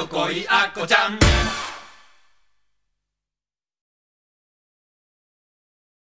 よいあこちゃん」